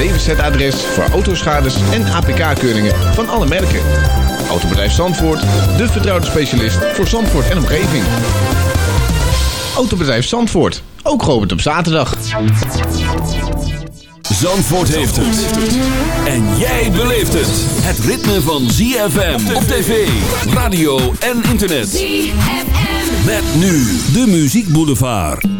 DWZ-adres voor autoschades en APK-keuringen van alle merken. Autobedrijf Zandvoort, de vertrouwde specialist voor Zandvoort en omgeving. Autobedrijf Zandvoort, ook geopend op zaterdag. Zandvoort heeft het. En jij beleeft het. Het ritme van ZFM op tv, radio en internet. ZFM. Met nu de Muziek Boulevard.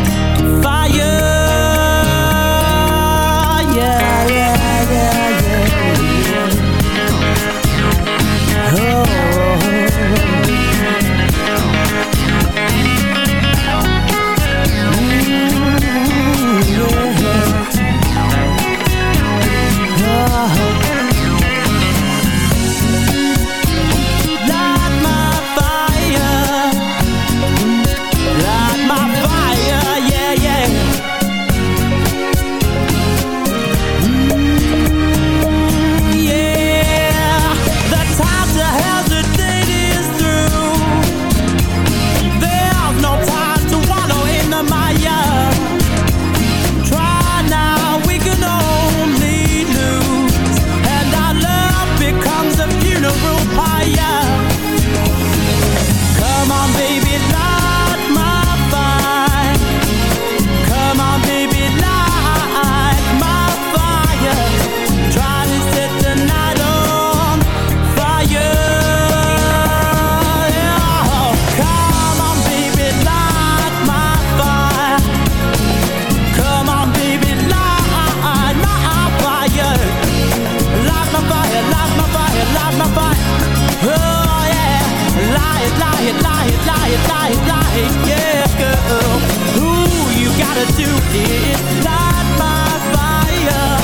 it, light it, light it, light it, light it, yeah, girl. Ooh, you gotta do it, light my fire.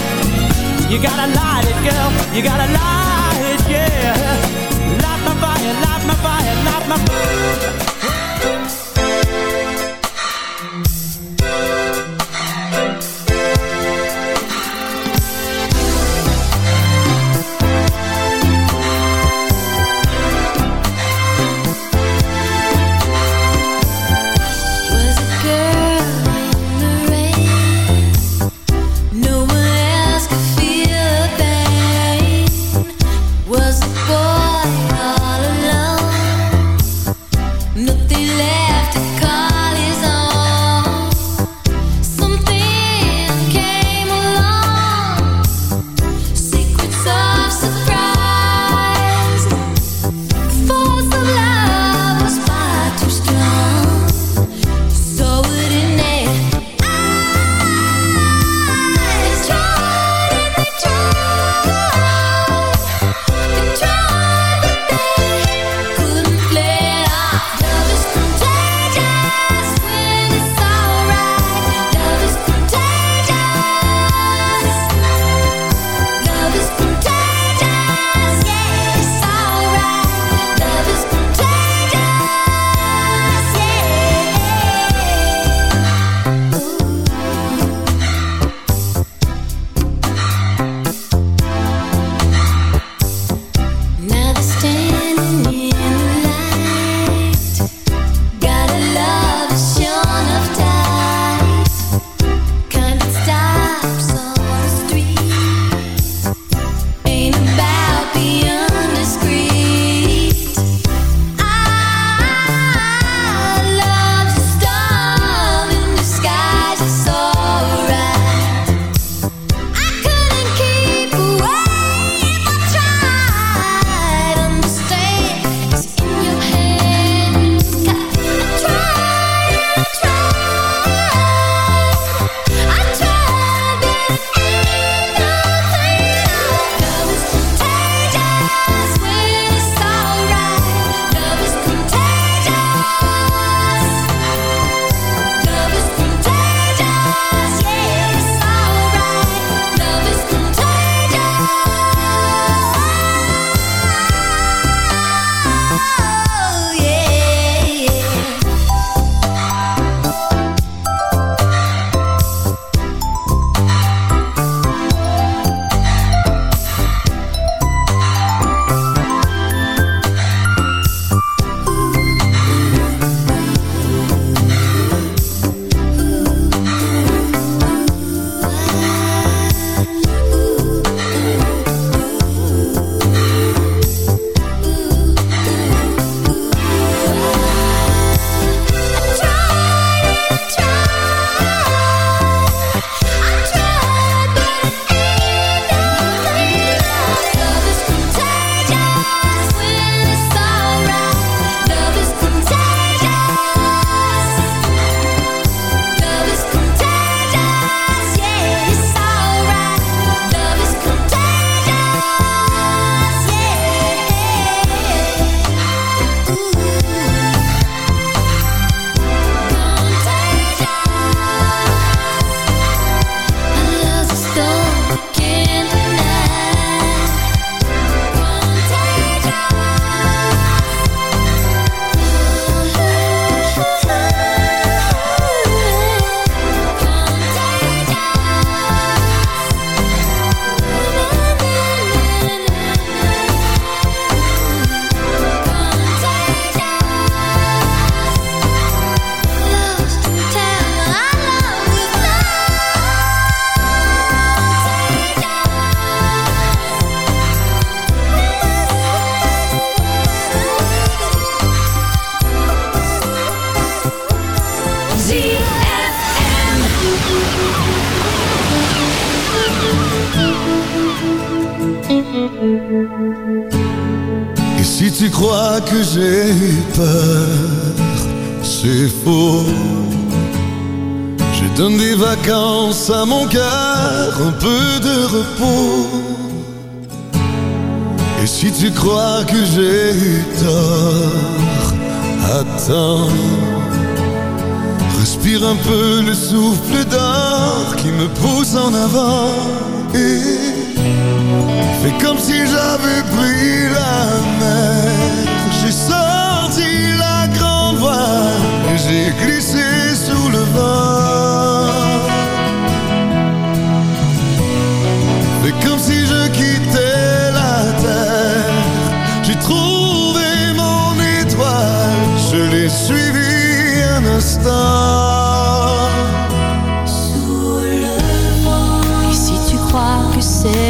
You gotta light it, girl. You gotta light it, yeah. Light my fire, light my fire, light my fire.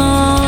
temps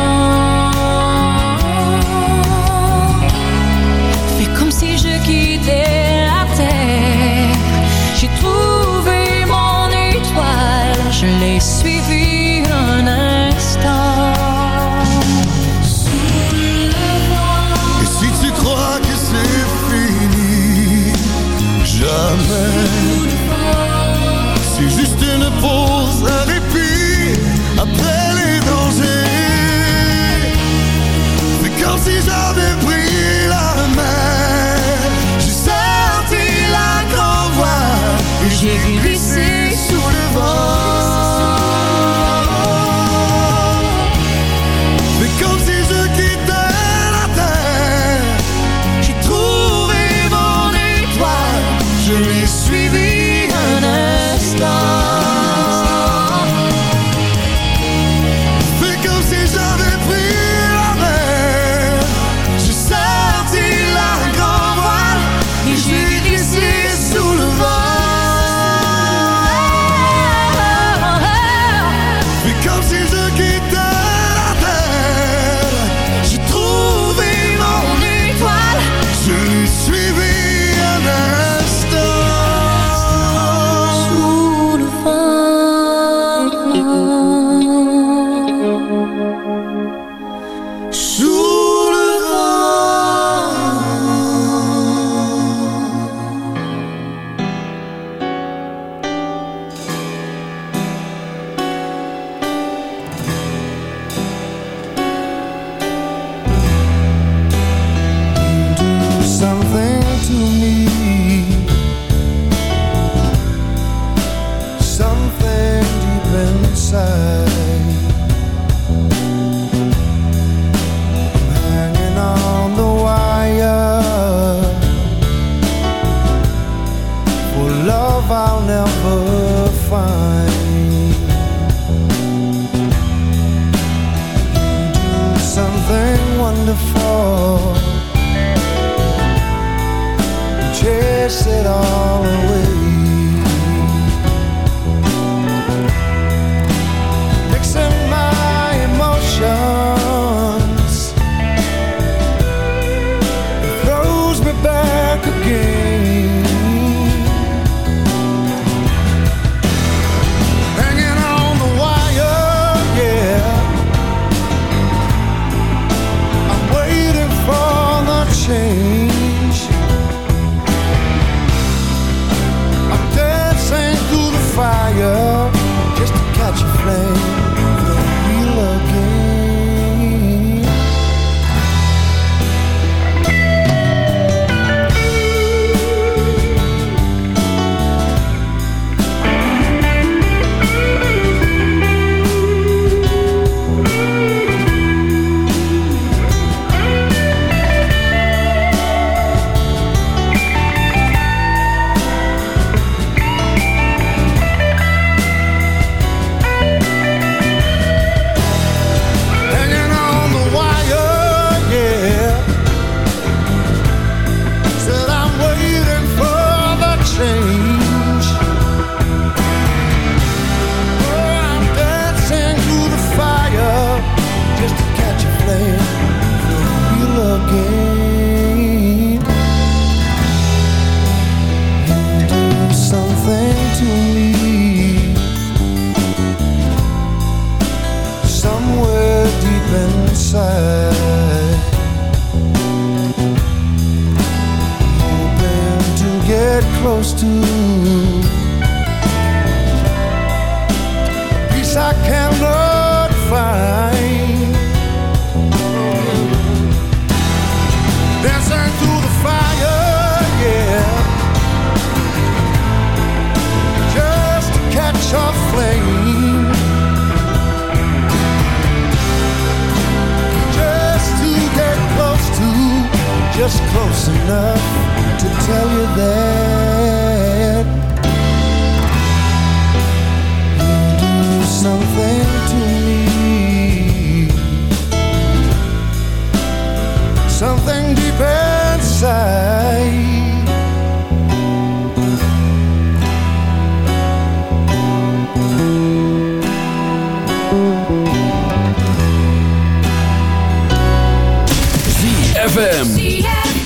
ZFM.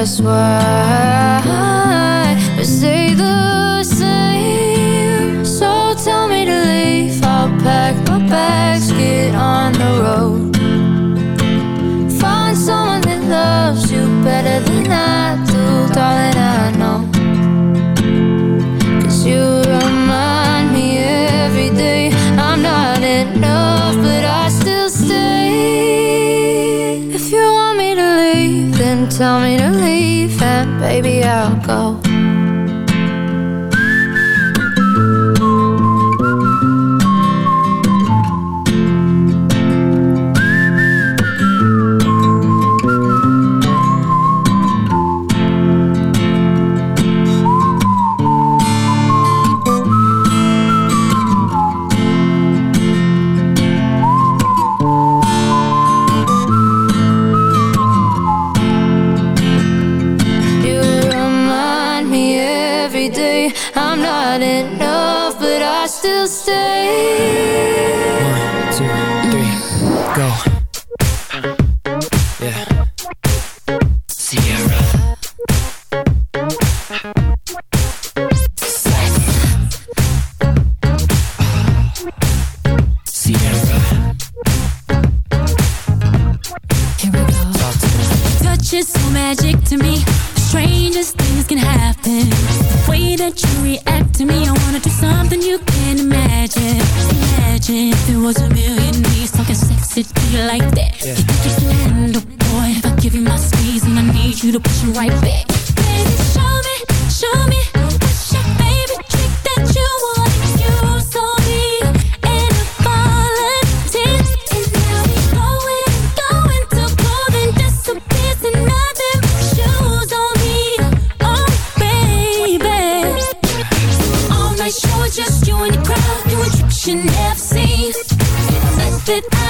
That's why we stay the same. So tell me to leave. I'll pack my bags, get on the road. Find someone that loves you better than I do, darling. I know. Cause you remind me every day I'm not enough, but I still stay. If you want me to leave, then tell me to leave, and baby, I'll go. Like that. You think you can handle, boy? If I give you my squeeze and I need you to push it right back. Baby, show me, show me. What's your favorite trick that you wanna use on me? And. And now we going, going to clothing disappears and nothing but shoes on me. Oh, baby. All night show, just you and your crowd doing tricks you never seen. That I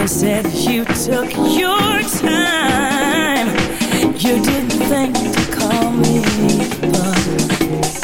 and said you took your time. You didn't think to call me, but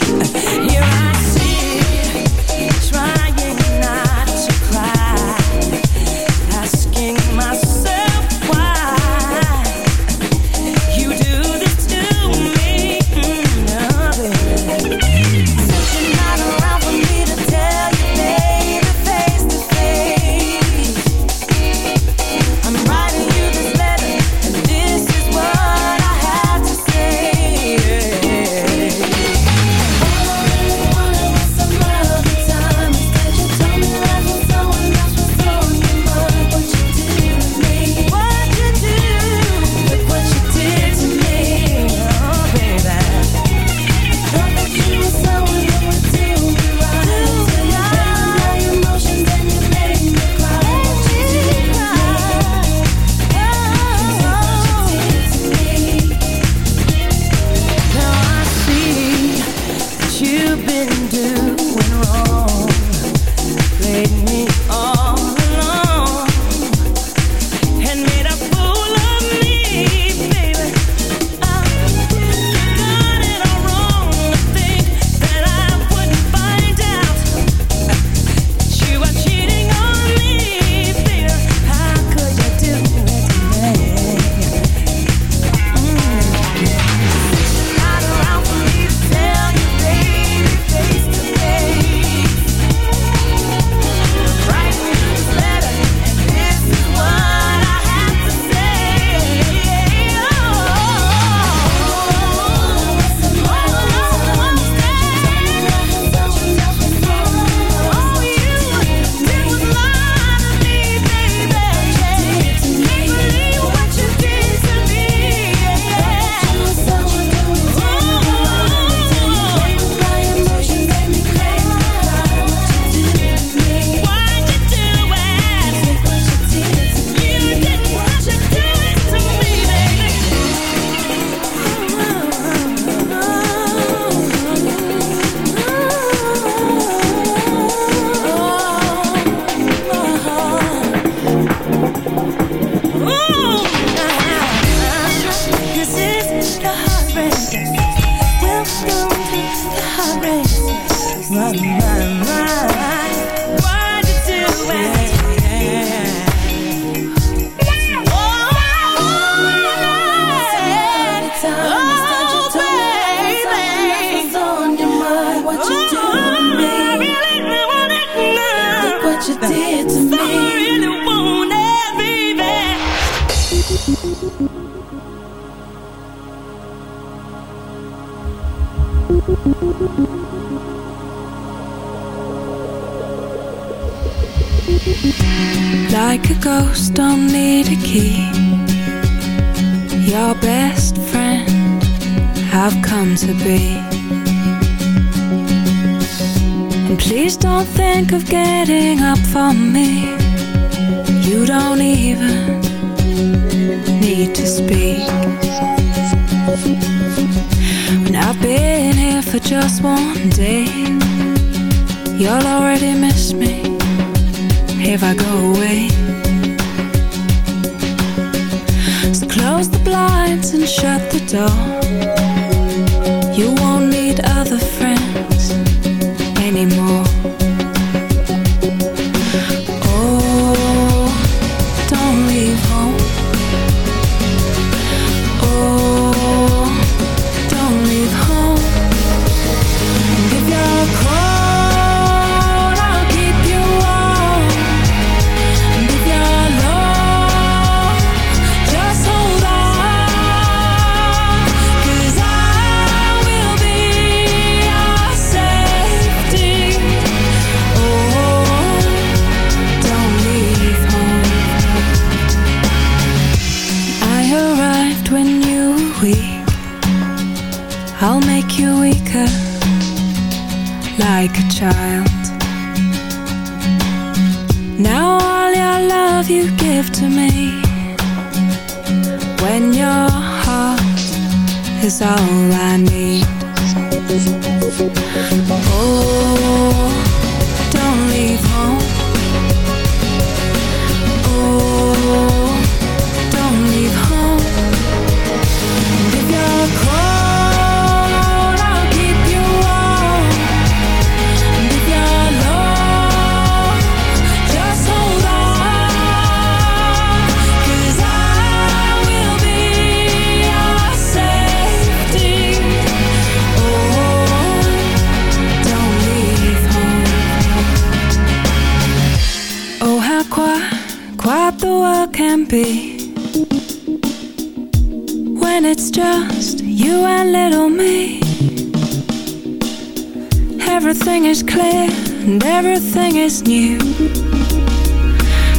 Everything is clear and everything is new.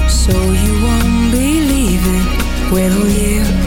So you won't be leaving, will you?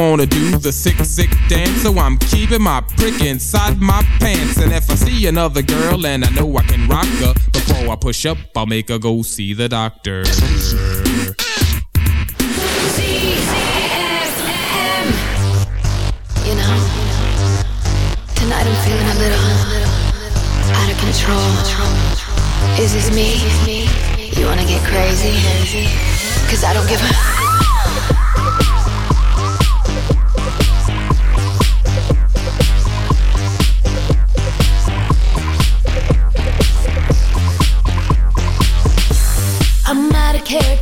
wanna do the sick, sick dance. So I'm keeping my prick inside my pants. And if I see another girl and I know I can rock her, before I push up, I'll make her go see the doctor. You know, tonight I'm feeling a little out of control. Is this me? You wanna get crazy? Cause I don't give a.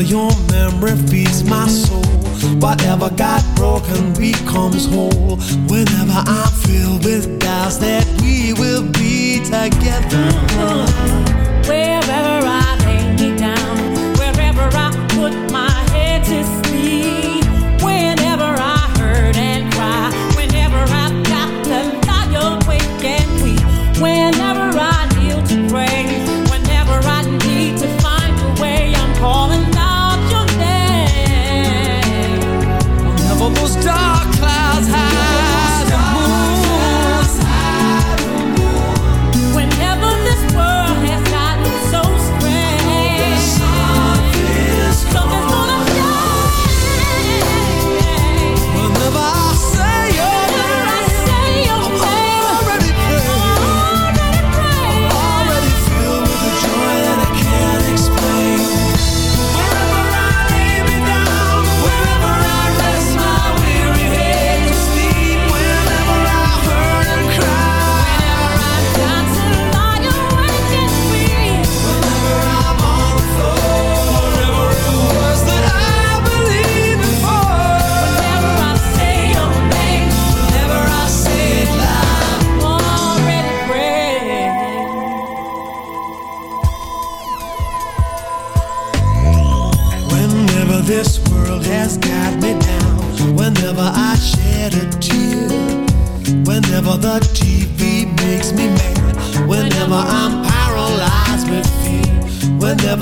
Your memory feeds my soul. Whatever got broken becomes whole. Whenever I feel with doubts that we will be together. Wherever I lay me down, wherever I put my head to sleep.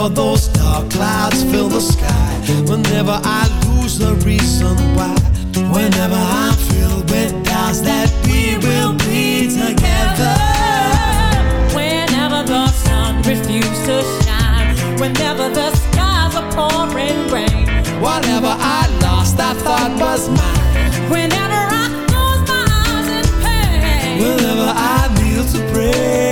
Whenever those dark clouds fill the sky. Whenever I lose the reason why Whenever I'm filled with doubts that we will be together. Whenever the sun refuses to shine Whenever the skies are pouring rain Whatever I lost I thought was mine. Whenever I close my eyes in pain Whenever I kneel to pray.